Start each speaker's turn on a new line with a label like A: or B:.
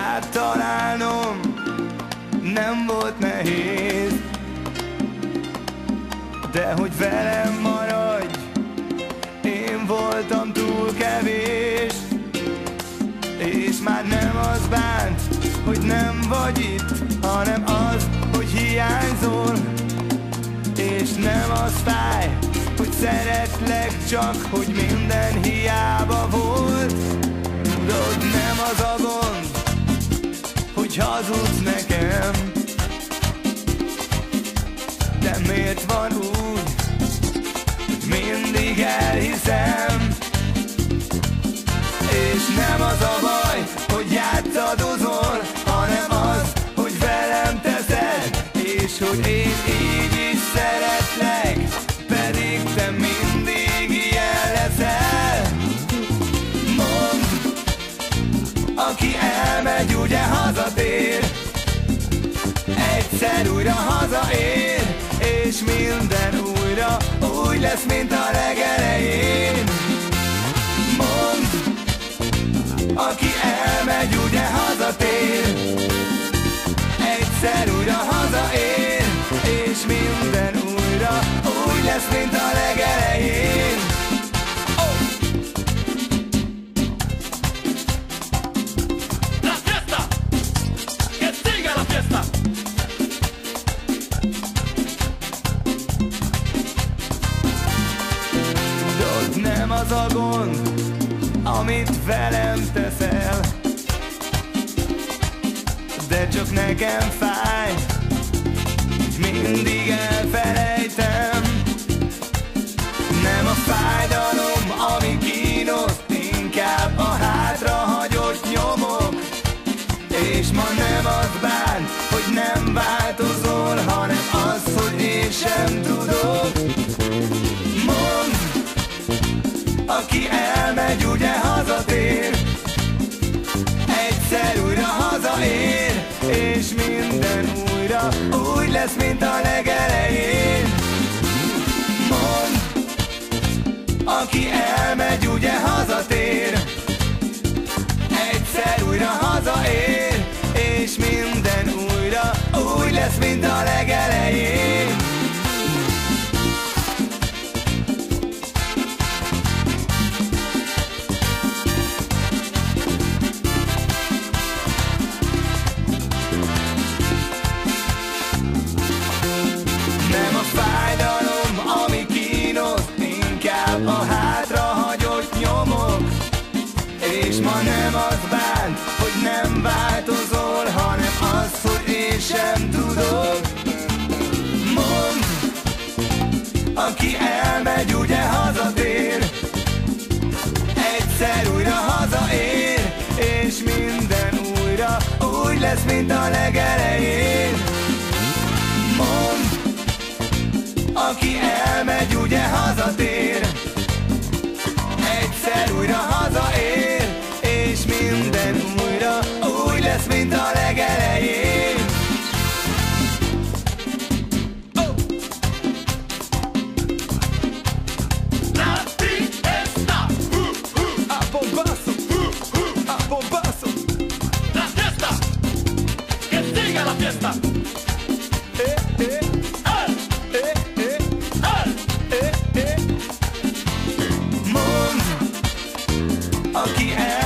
A: Rád találnom. Nem volt nehéz. De hogy velem maradj Én voltam túl kevés. És már nem az bánt Hogy nem vagy itt Hanem az, hogy hiányzol. És nem az fáj Hogy szeretlek csak Hogy minden De miért van úgy? Mindig elhiszem. És nem az a baj Hogy játszadozol Hanem az, hogy velem teszed És hogy én így is szeretlek Pedig te mindig ilyen leszel. Mondd aki elmegy, ugye hazatér. Egyszer újra hazaér úgy lesz, mint a legelején. Mondd Aki elmegy, ugye hazatér. Egyszer újra hazaér És minden újra úgy lesz, mint a legelején az a gond, amit velem teszel. De csak nekem fáj, mindig lesz, mint a legelején. Mondd, aki elmegy, a hátrahagyott nyomok És ma nem az bánt, hogy nem változol, Moon, Okie and